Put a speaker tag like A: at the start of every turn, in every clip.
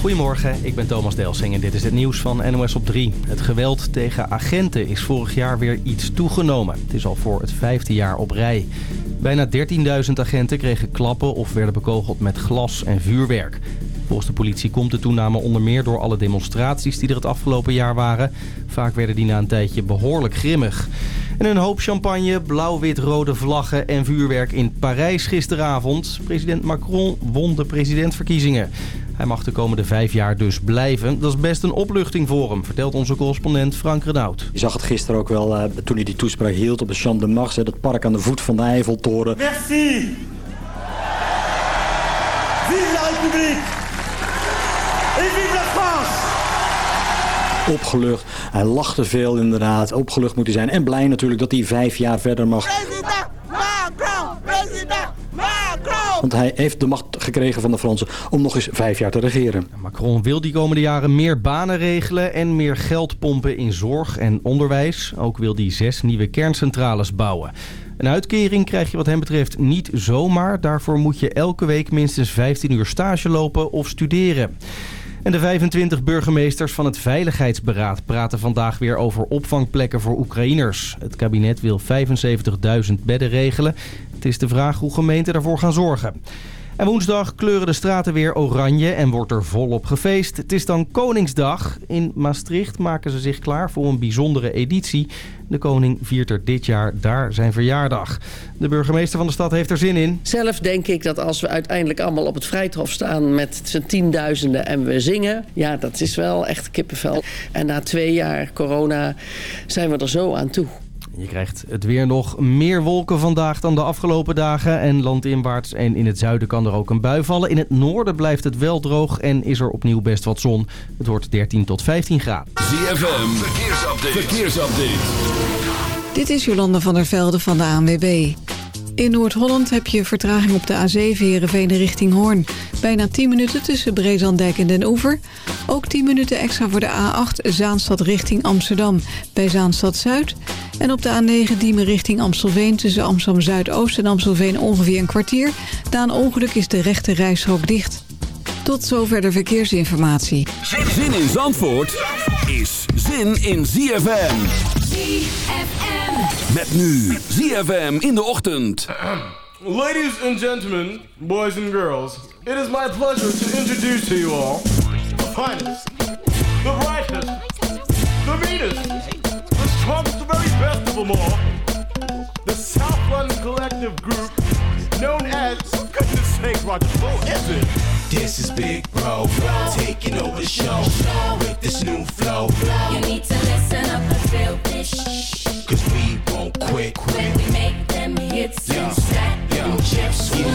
A: Goedemorgen, ik ben Thomas Delsing en dit is het nieuws van NOS op 3. Het geweld tegen agenten is vorig jaar weer iets toegenomen. Het is al voor het vijfde jaar op rij. Bijna 13.000 agenten kregen klappen of werden bekogeld met glas en vuurwerk. Volgens de politie komt de toename onder meer door alle demonstraties die er het afgelopen jaar waren. Vaak werden die na een tijdje behoorlijk grimmig. En een hoop champagne, blauw-wit-rode vlaggen en vuurwerk in Parijs gisteravond. President Macron won de presidentsverkiezingen. Hij mag de komende vijf jaar dus blijven. Dat is best een opluchting voor hem, vertelt onze correspondent Frank Renaud.
B: Je zag het gisteren ook wel uh, toen hij die toespraak hield op het Champ de Mars. Dat park aan de voet van de Eiffeltoren.
C: Merci! Vive la République! Et vive la France!
B: Opgelucht. Hij lachte veel inderdaad. Opgelucht moet hij zijn. En blij natuurlijk dat hij vijf jaar verder mag.
D: President Macron! President!
B: Want hij heeft de macht gekregen van de Fransen om nog eens vijf jaar te regeren.
A: Macron wil die komende jaren meer banen regelen en meer geld pompen in zorg en onderwijs. Ook wil hij zes nieuwe kerncentrales bouwen. Een uitkering krijg je wat hem betreft niet zomaar. Daarvoor moet je elke week minstens 15 uur stage lopen of studeren. En de 25 burgemeesters van het Veiligheidsberaad praten vandaag weer over opvangplekken voor Oekraïners. Het kabinet wil 75.000 bedden regelen. Het is de vraag hoe gemeenten daarvoor gaan zorgen. En woensdag kleuren de straten weer oranje en wordt er volop gefeest. Het is dan Koningsdag. In Maastricht maken ze zich klaar voor een bijzondere editie. De koning viert er dit jaar daar zijn verjaardag. De burgemeester van de stad heeft er zin in.
E: Zelf denk ik dat als we uiteindelijk allemaal op het Vrijthof staan met z'n tienduizenden en we zingen. Ja, dat is wel echt kippenvel. En na twee jaar corona zijn we er zo aan toe.
A: Je krijgt het weer nog meer wolken vandaag dan de afgelopen dagen. En landinwaarts en in het zuiden kan er ook een bui vallen. In het noorden blijft het wel droog en is er opnieuw best wat zon. Het wordt 13 tot 15 graden.
F: ZFM, verkeersupdate. verkeersupdate.
G: Dit is Jolanda van der Velde van de ANWB. In Noord-Holland heb je vertraging op de A7 Heerenveen richting Hoorn. Bijna 10 minuten tussen Brezandijk en Den Oever. Ook 10 minuten extra voor de A8 Zaanstad richting Amsterdam bij Zaanstad Zuid. En op de A9 Diemen richting Amstelveen tussen Amsterdam Zuidoost en Amstelveen ongeveer een kwartier. Na een ongeluk is de rechte rijstrook dicht. Tot zover de verkeersinformatie.
F: Zin in Zandvoort is zin in ZFM. Met nu ZFM in de ochtend.
H: Ladies and gentlemen, boys and girls, it is my pleasure to introduce to you all the finest, the brightest, the meanest, the strongest, the very best of them all, the South London Collective Group, known as, for goodness sake, Roger, who is it?
I: This is Big Bro, taking over the show with this new flow.
J: You need to listen up and feel this.
I: Cause we won't quit.
J: When we make them hits and stack them chips,
I: Yeah,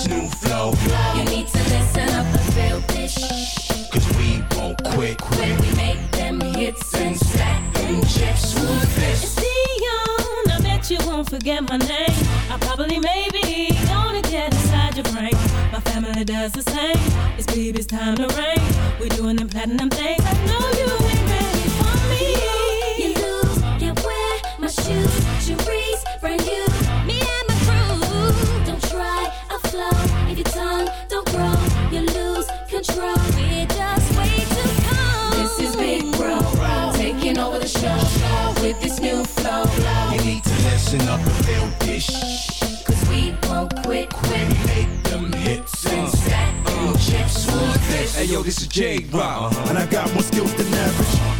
I: this new flow.
J: You need to listen up and feel this.
I: Cause we won't quit.
J: When we make them hits and stack them chips, who's this?
K: Dion, I bet you won't forget my name. I probably, maybe, gonna get inside your brain. My family does the same. It's baby's time to reign. We're doing them platinum things. I know you
I: listen up and this.
J: Cause we won't quit, quit.
I: Make them hits and
J: Stack them chips, who's this?
L: Hey yo, this is J Rock, uh-huh. and I got more skills than average.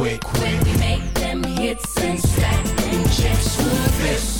J: quick, quick. Make them hits and stack them chips,
M: with
N: this?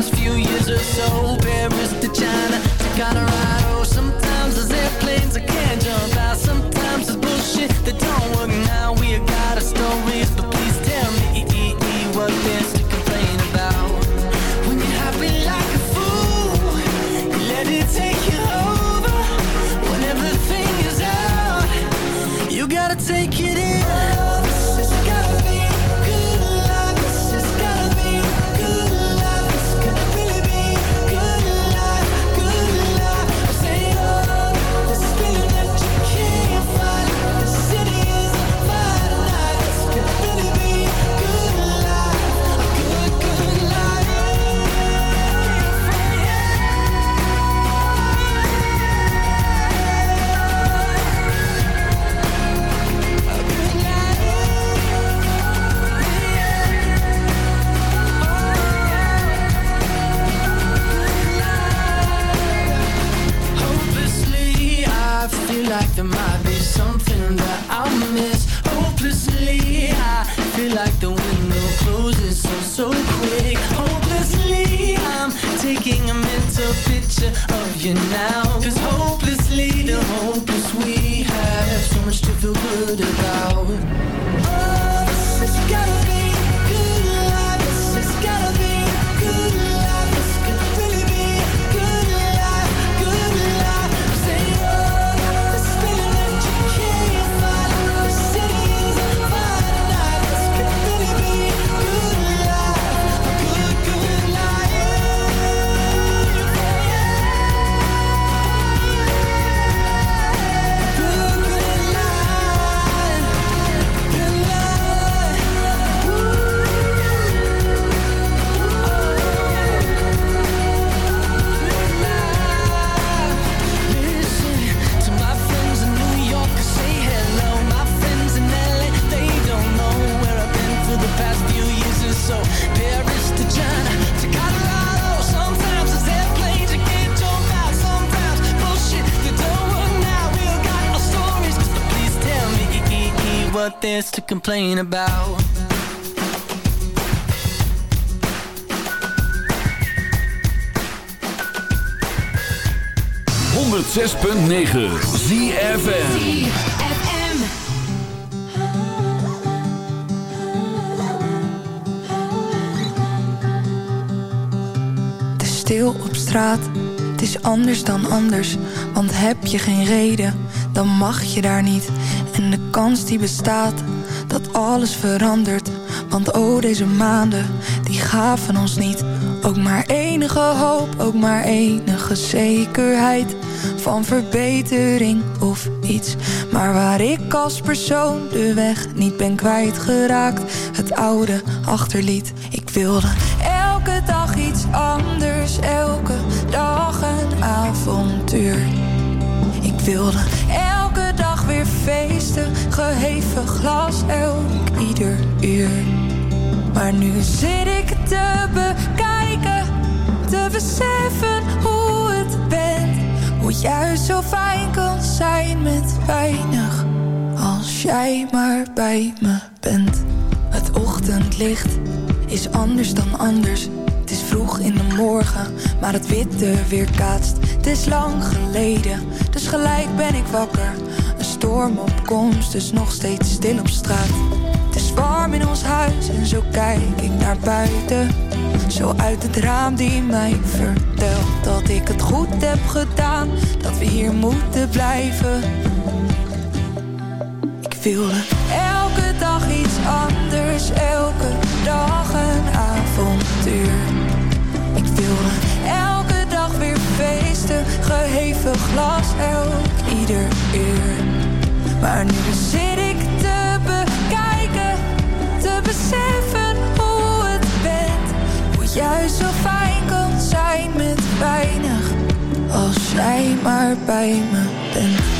N: last few years or so. Paris to China to Colorado complain about.
F: Honderd zes punt negen
O: stil op straat, het is anders dan anders. Want heb je geen reden, dan mag je daar niet. En de kans die bestaat, alles verandert. Want oh, deze maanden, die gaven ons niet. Ook maar enige hoop, ook maar enige zekerheid. Van verbetering of iets. Maar waar ik als persoon de weg niet ben kwijtgeraakt. Het oude achterliet. Ik wilde elke dag iets anders. Elke dag een avontuur. Ik wilde Geheven glas elk ieder uur. Maar nu zit ik te bekijken. Te beseffen hoe het bent. Hoe juist zo fijn kan zijn met weinig. Als jij maar bij me bent. Het ochtendlicht is anders dan anders. Het is vroeg in de morgen, maar het witte weerkaatst. Het is lang geleden, dus gelijk ben ik wakker. Storm op komst, dus nog steeds stil op straat. Het is warm in ons huis en zo kijk ik naar buiten. Zo uit het raam die mij vertelt dat ik het goed heb gedaan. Dat we hier moeten blijven. Ik wilde elke dag iets anders, elke dag een avontuur. Ik wilde elke dag weer feesten, geheven glas elk ieder uur. Maar nu zit ik te bekijken, te beseffen hoe het bent. Hoe juist zo fijn kan zijn met weinig, als jij maar bij me bent.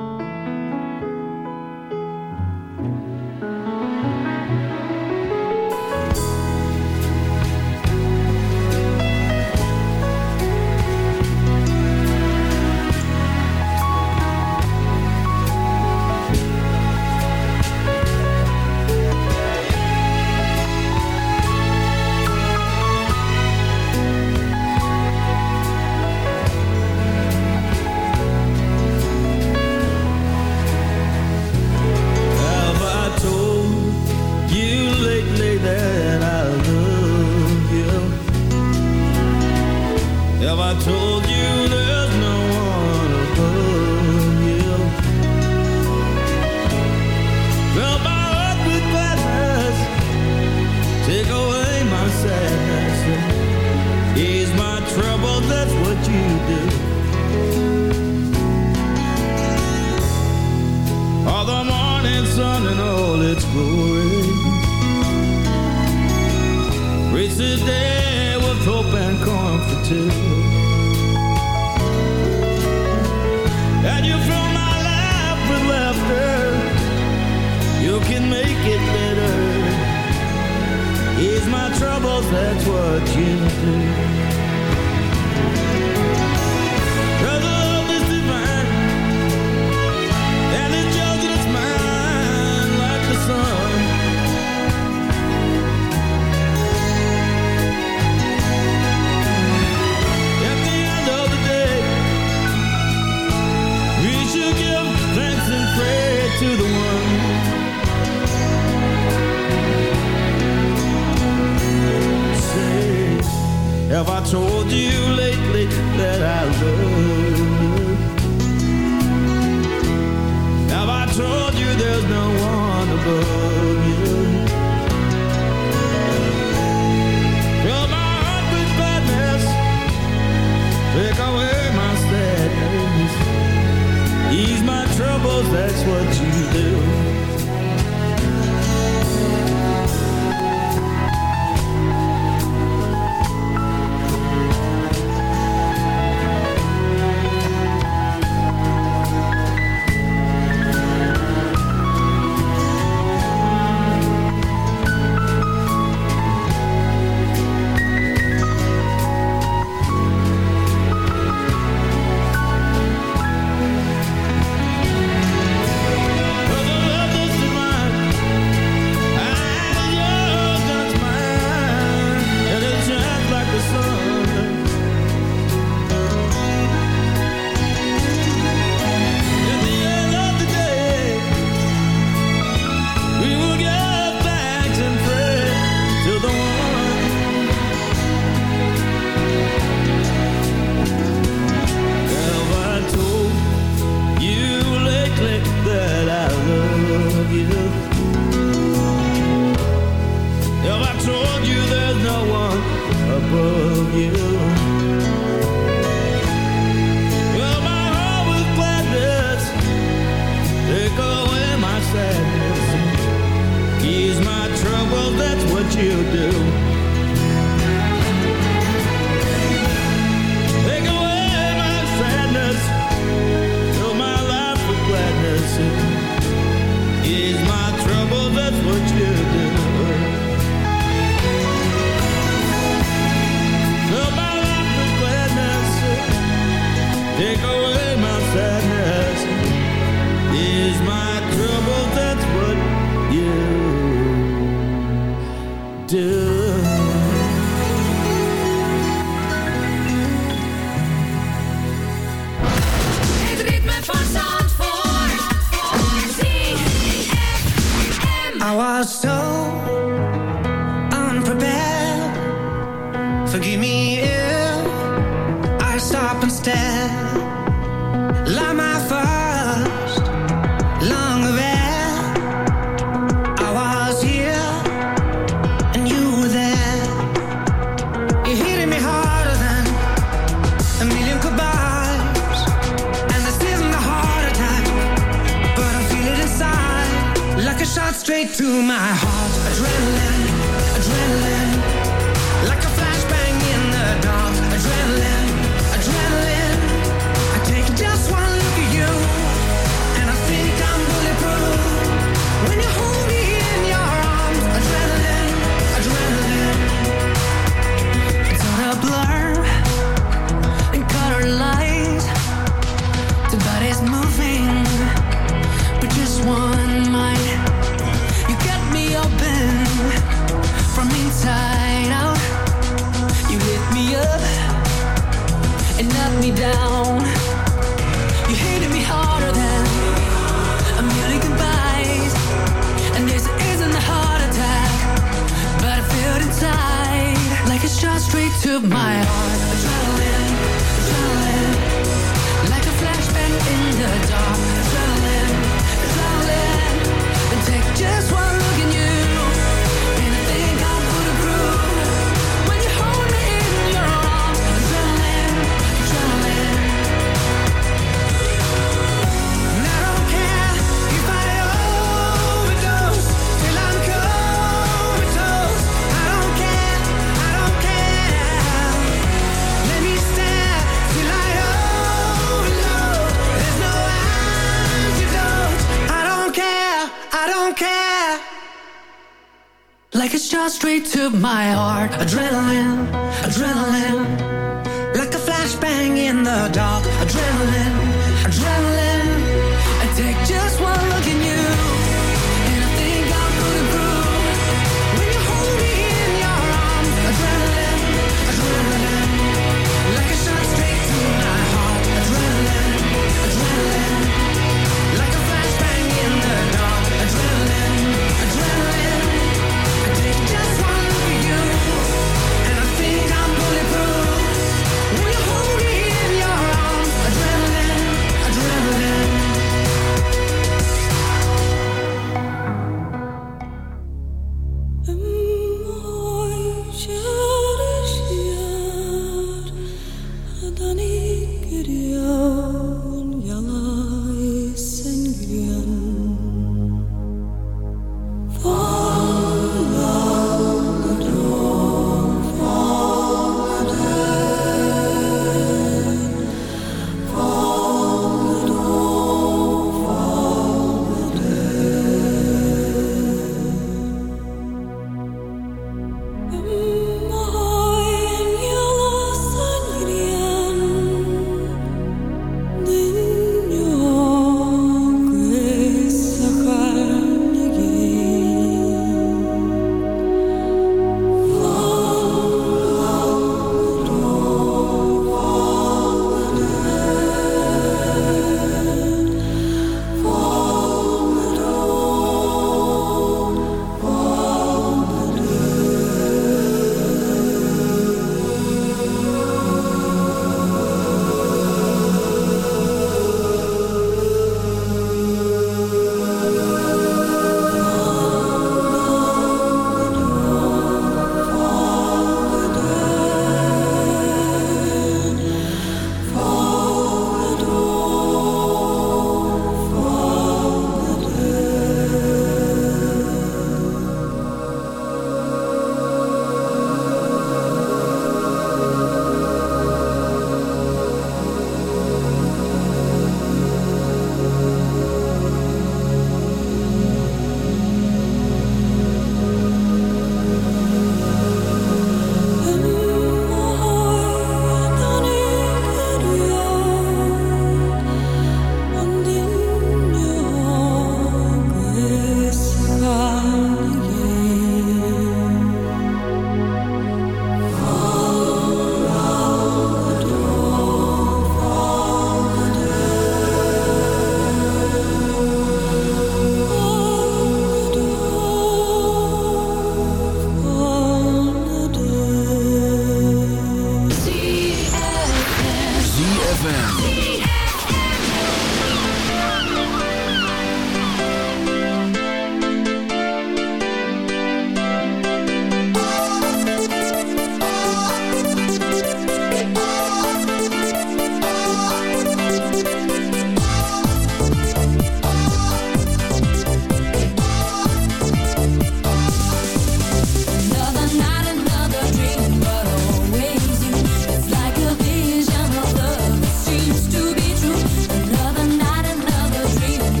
P: suppose that's what you do. Do.
N: My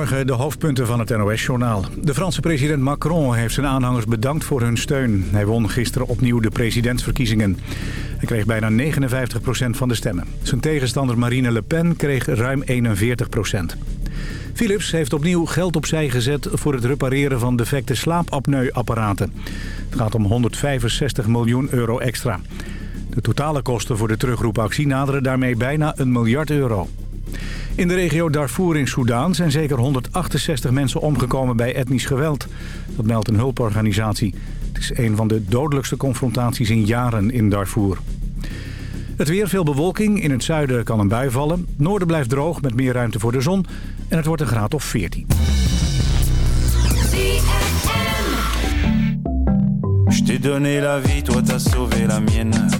Q: Goedemorgen, de hoofdpunten van het NOS-journaal. De Franse president Macron heeft zijn aanhangers bedankt voor hun steun. Hij won gisteren opnieuw de presidentsverkiezingen. Hij kreeg bijna 59% van de stemmen. Zijn tegenstander Marine Le Pen kreeg ruim 41%. Philips heeft opnieuw geld opzij gezet voor het repareren van defecte slaapapneuapparaten. Het gaat om 165 miljoen euro extra. De totale kosten voor de terugroepactie naderen daarmee bijna een miljard euro. In de regio Darfur in Soedan zijn zeker 168 mensen omgekomen bij etnisch geweld. Dat meldt een hulporganisatie. Het is een van de dodelijkste confrontaties in jaren in Darfur. Het weer, veel bewolking. In het zuiden kan een bui vallen. Noorden blijft droog met meer ruimte voor de zon. En het wordt een graad of 14.
R: Je t'ai donné la vie, toi t'as sauvé la mienne.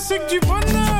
R: classique du bonheur.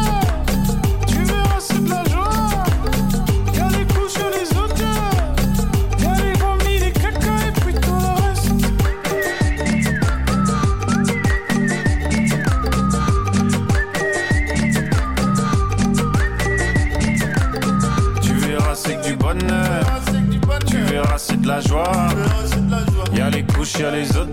R: chien les
F: autres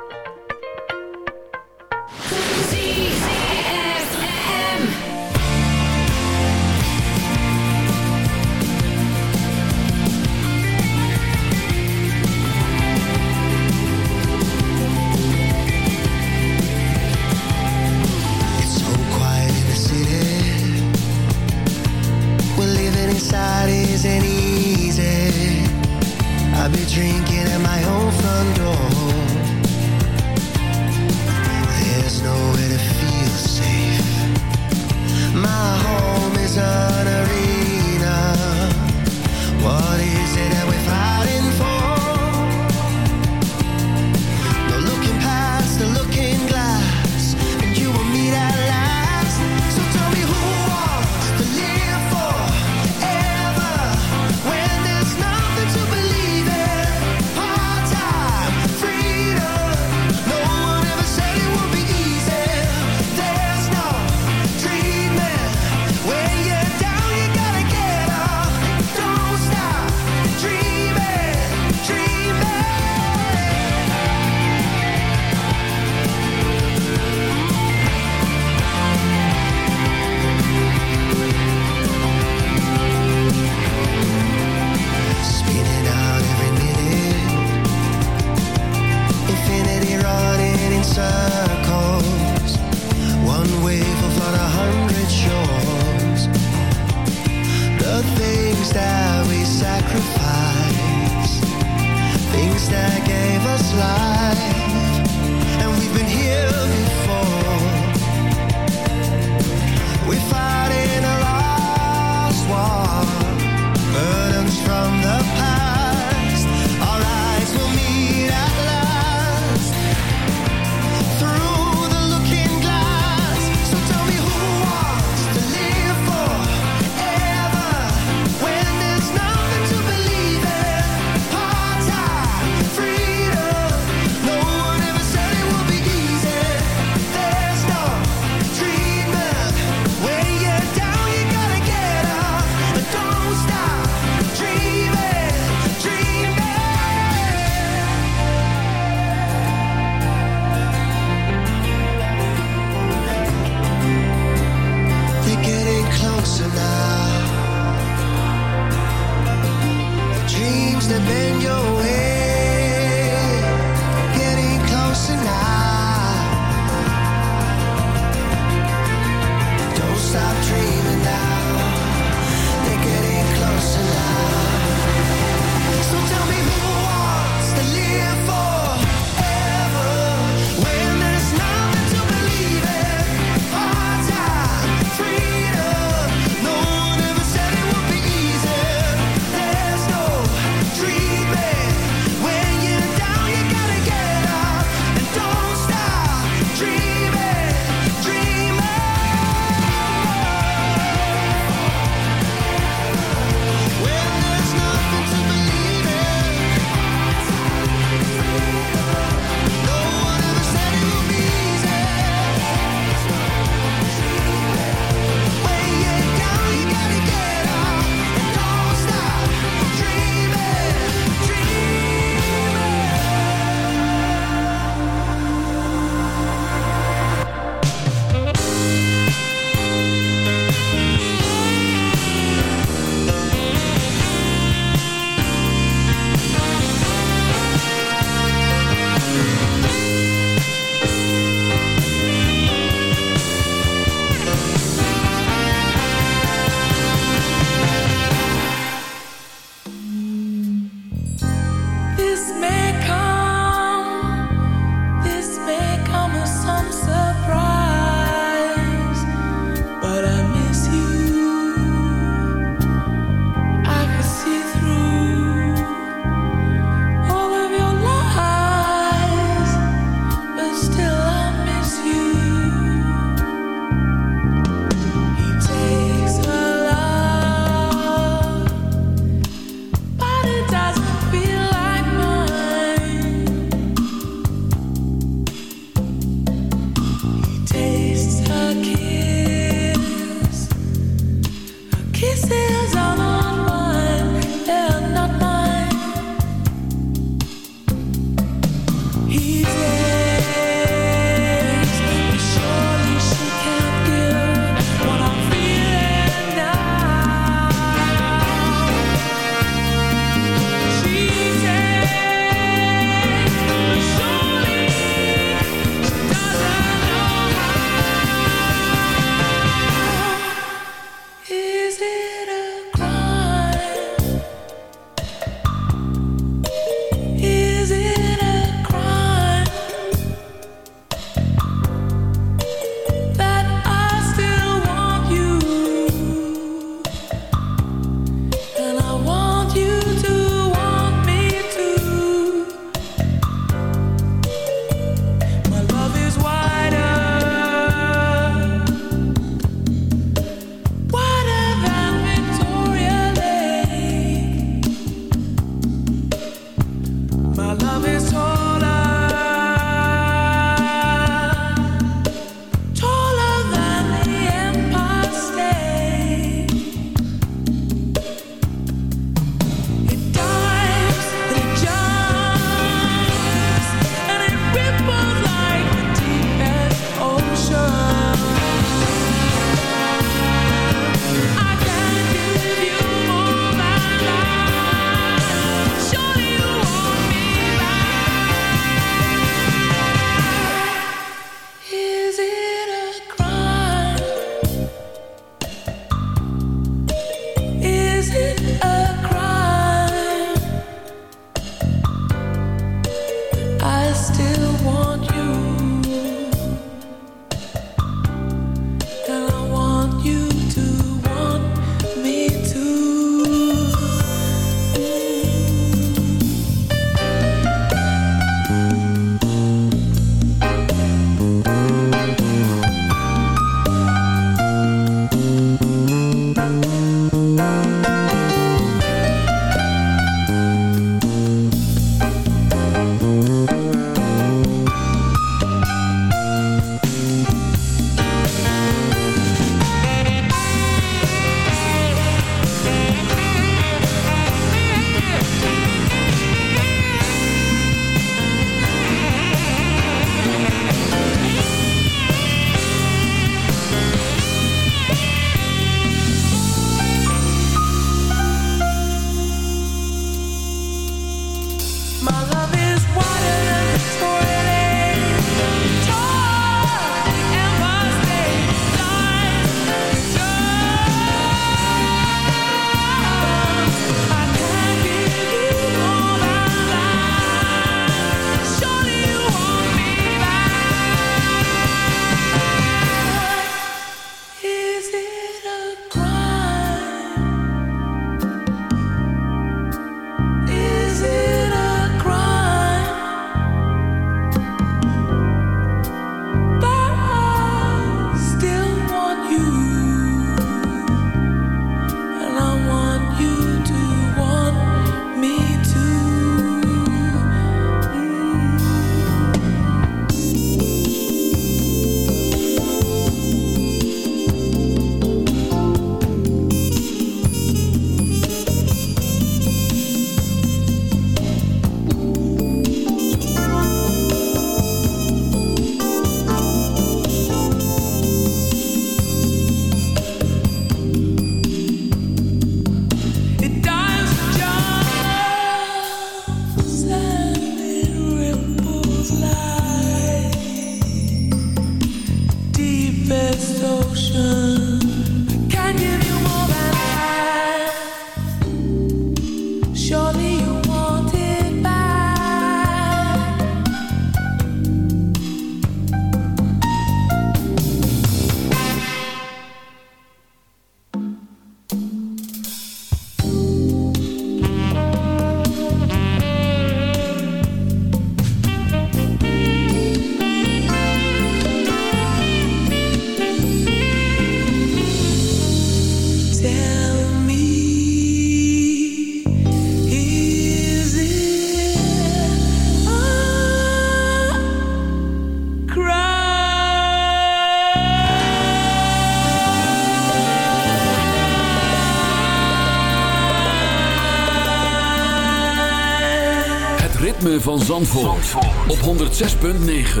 F: van Zandvoort, Zandvoort. op 106.9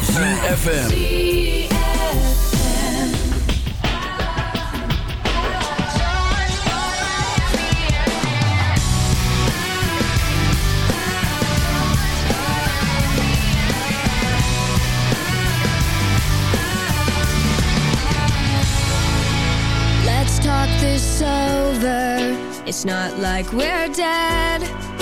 F: CFFM
J: Let's talk this over. It's not like we're dead.